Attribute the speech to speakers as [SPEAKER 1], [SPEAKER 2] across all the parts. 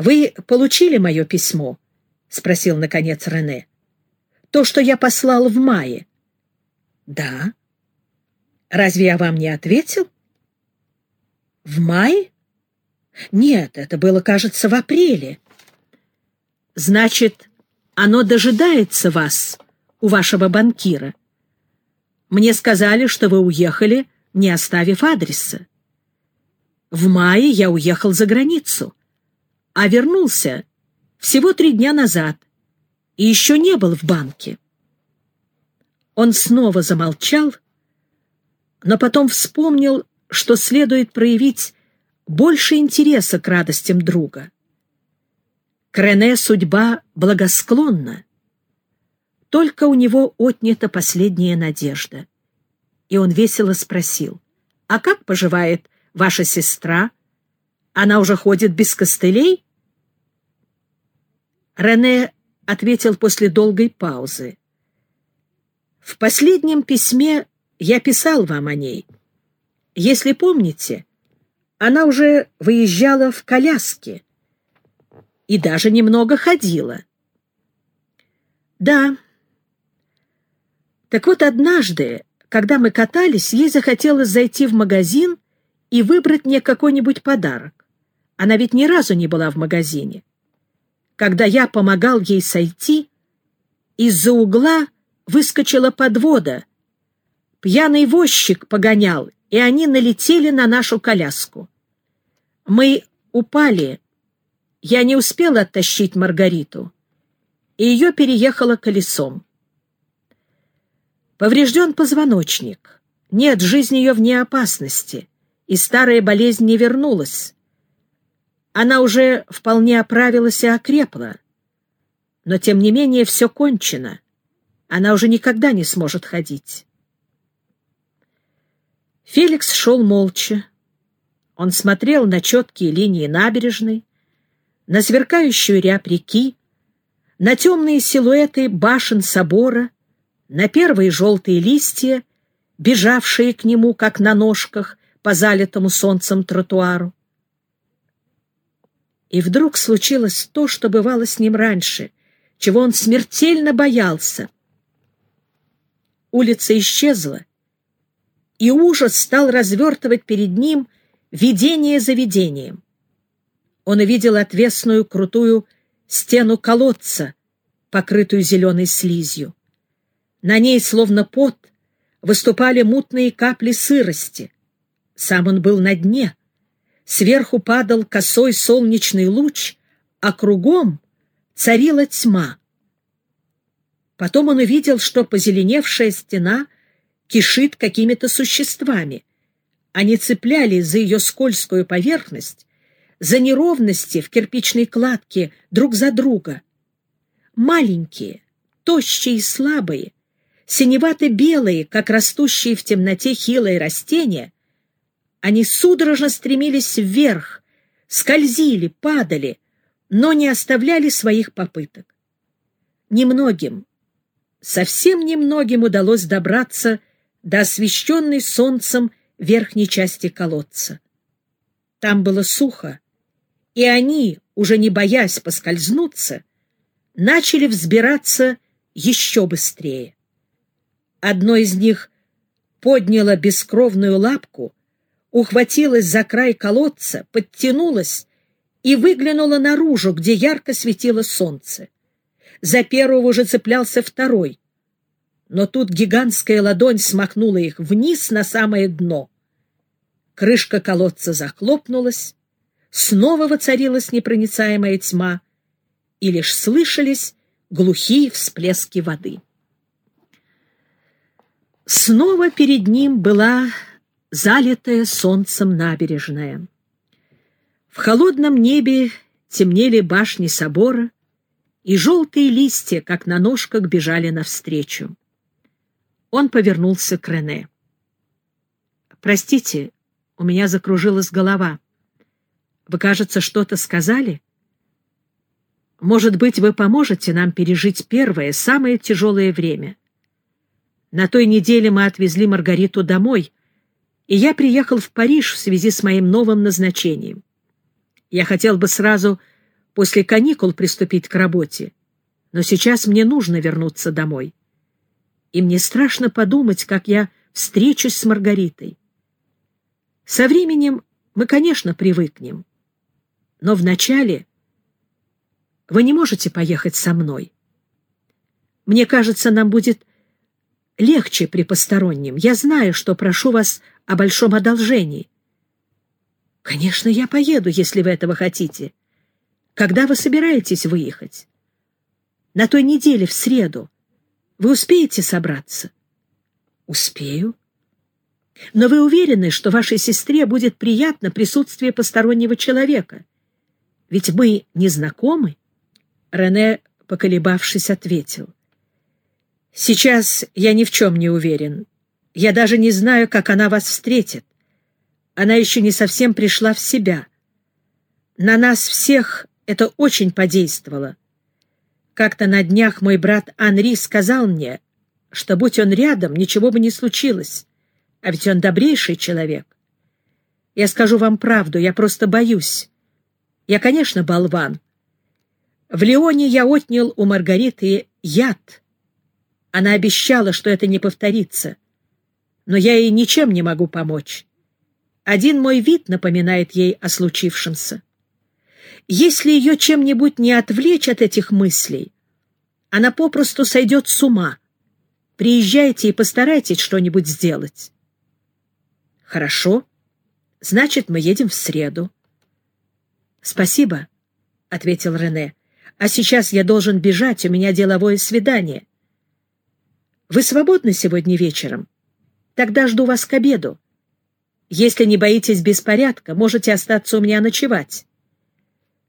[SPEAKER 1] «Вы получили мое письмо?» — спросил, наконец, Рене. «То, что я послал в мае». «Да». «Разве я вам не ответил?» «В мае?» «Нет, это было, кажется, в апреле». «Значит, оно дожидается вас у вашего банкира. Мне сказали, что вы уехали, не оставив адреса. В мае я уехал за границу, а вернулся всего три дня назад и еще не был в банке. Он снова замолчал, но потом вспомнил, что следует проявить больше интереса к радостям друга. К Рене судьба благосклонна. Только у него отнята последняя надежда. И он весело спросил, «А как поживает ваша сестра? Она уже ходит без костылей?» Рене ответил после долгой паузы. «В последнем письме я писал вам о ней. Если помните, она уже выезжала в коляске и даже немного ходила. Да. Так вот, однажды, когда мы катались, ей захотелось зайти в магазин и выбрать мне какой-нибудь подарок. Она ведь ни разу не была в магазине. Когда я помогал ей сойти, из-за угла выскочила подвода. Пьяный возчик погонял, и они налетели на нашу коляску. Мы упали я не успела оттащить Маргариту, и ее переехало колесом. Поврежден позвоночник. Нет, жизнь ее вне опасности, и старая болезнь не вернулась. Она уже вполне оправилась и окрепла. Но, тем не менее, все кончено. Она уже никогда не сможет ходить. Феликс шел молча. Он смотрел на четкие линии набережной, на сверкающую рябь реки, на темные силуэты башен собора, на первые желтые листья, бежавшие к нему, как на ножках, по залитому солнцем тротуару. И вдруг случилось то, что бывало с ним раньше, чего он смертельно боялся. Улица исчезла, и ужас стал развертывать перед ним видение за видением он увидел отвесную крутую стену колодца, покрытую зеленой слизью. На ней, словно пот, выступали мутные капли сырости. Сам он был на дне. Сверху падал косой солнечный луч, а кругом царила тьма. Потом он увидел, что позеленевшая стена кишит какими-то существами. Они цеплялись за ее скользкую поверхность за неровности в кирпичной кладке друг за друга. Маленькие, тощие и слабые, синевато-белые, как растущие в темноте хилые растения, они судорожно стремились вверх, скользили, падали, но не оставляли своих попыток. Немногим, совсем немногим удалось добраться до освещенной солнцем верхней части колодца. Там было сухо, и они, уже не боясь поскользнуться, начали взбираться еще быстрее. Одно из них подняло бескровную лапку, ухватилось за край колодца, подтянулось и выглянуло наружу, где ярко светило солнце. За первого уже цеплялся второй, но тут гигантская ладонь смахнула их вниз на самое дно. Крышка колодца захлопнулась, снова воцарилась непроницаемая тьма, и лишь слышались глухие всплески воды. Снова перед ним была залитая солнцем набережная. В холодном небе темнели башни собора, и желтые листья, как на ножках, бежали навстречу. Он повернулся к Рене. «Простите, у меня закружилась голова». Вы, кажется, что-то сказали? Может быть, вы поможете нам пережить первое, самое тяжелое время. На той неделе мы отвезли Маргариту домой, и я приехал в Париж в связи с моим новым назначением. Я хотел бы сразу после каникул приступить к работе, но сейчас мне нужно вернуться домой. И мне страшно подумать, как я встречусь с Маргаритой. Со временем мы, конечно, привыкнем, но вначале вы не можете поехать со мной. Мне кажется, нам будет легче при постороннем. Я знаю, что прошу вас о большом одолжении. Конечно, я поеду, если вы этого хотите. Когда вы собираетесь выехать? На той неделе, в среду. Вы успеете собраться? Успею. Но вы уверены, что вашей сестре будет приятно присутствие постороннего человека? Ведь мы не знакомы? Рене, поколебавшись, ответил. «Сейчас я ни в чем не уверен. Я даже не знаю, как она вас встретит. Она еще не совсем пришла в себя. На нас всех это очень подействовало. Как-то на днях мой брат Анри сказал мне, что, будь он рядом, ничего бы не случилось, а ведь он добрейший человек. Я скажу вам правду, я просто боюсь. Я, конечно, болван, в Лионе я отнял у Маргариты яд. Она обещала, что это не повторится. Но я ей ничем не могу помочь. Один мой вид напоминает ей о случившемся. Если ее чем-нибудь не отвлечь от этих мыслей, она попросту сойдет с ума. Приезжайте и постарайтесь что-нибудь сделать. Хорошо. Значит, мы едем в среду. Спасибо, — ответил Рене. А сейчас я должен бежать, у меня деловое свидание. Вы свободны сегодня вечером? Тогда жду вас к обеду. Если не боитесь беспорядка, можете остаться у меня ночевать.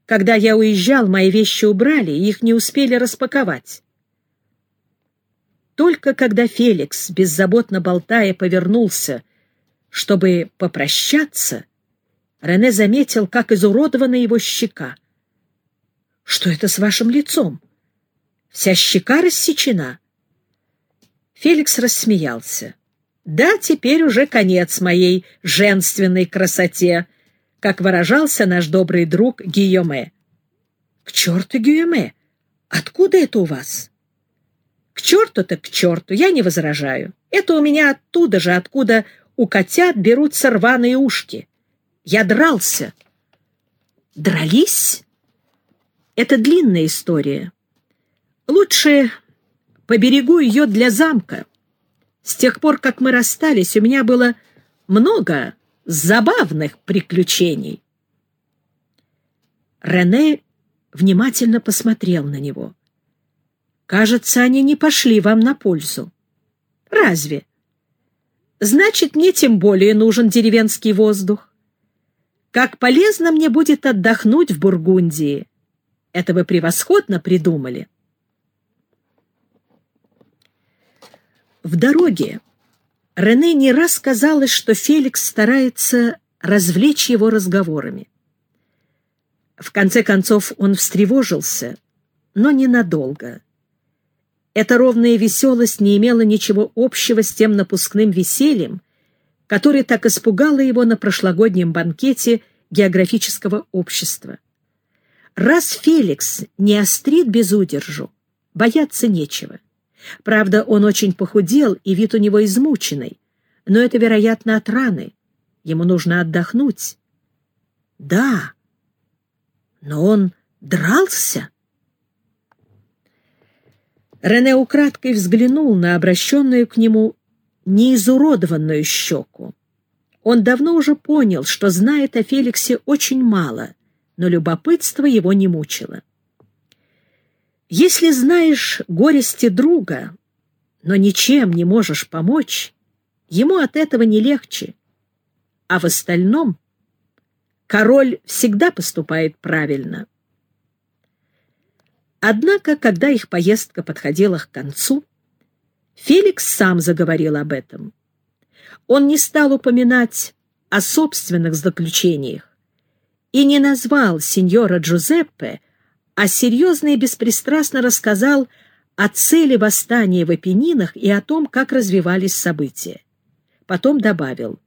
[SPEAKER 1] Когда я уезжал, мои вещи убрали, их не успели распаковать. Только когда Феликс, беззаботно болтая, повернулся, чтобы попрощаться, Рене заметил, как изуродована его щека. Что это с вашим лицом? Вся щека рассечена. Феликс рассмеялся. Да, теперь уже конец моей женственной красоте, как выражался наш добрый друг Гийоме. К черту, Гийоме! Откуда это у вас? К черту так к черту, я не возражаю. Это у меня оттуда же, откуда у котят берутся рваные ушки. Я дрался. Дрались? Это длинная история. Лучше поберегу ее для замка. С тех пор, как мы расстались, у меня было много забавных приключений. Рене внимательно посмотрел на него. «Кажется, они не пошли вам на пользу». «Разве?» «Значит, мне тем более нужен деревенский воздух. Как полезно мне будет отдохнуть в Бургундии. Это вы превосходно придумали. В дороге Рене не раз казалось, что Феликс старается развлечь его разговорами. В конце концов он встревожился, но ненадолго. Эта ровная веселость не имела ничего общего с тем напускным весельем, которое так испугало его на прошлогоднем банкете географического общества. Раз Феликс не острит без удержу, бояться нечего. Правда, он очень похудел, и вид у него измученный, но это, вероятно, от раны. Ему нужно отдохнуть. Да, но он дрался. Рене украдкой взглянул на обращенную к нему неизуродованную щеку. Он давно уже понял, что знает о Феликсе очень мало — но любопытство его не мучило. Если знаешь горести друга, но ничем не можешь помочь, ему от этого не легче, а в остальном король всегда поступает правильно. Однако, когда их поездка подходила к концу, Феликс сам заговорил об этом. Он не стал упоминать о собственных заключениях, и не назвал сеньора Джузеппе, а серьезно и беспристрастно рассказал о цели восстания в Апеннинах и о том, как развивались события. Потом добавил,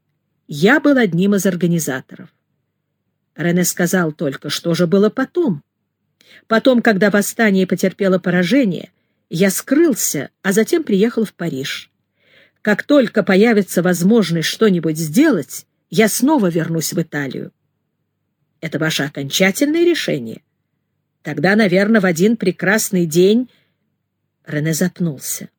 [SPEAKER 1] «Я был одним из организаторов». Рене сказал только, что же было потом. Потом, когда восстание потерпело поражение, я скрылся, а затем приехал в Париж. Как только появится возможность что-нибудь сделать, я снова вернусь в Италию. Это ваше окончательное решение? Тогда, наверное, в один прекрасный день... Рене запнулся.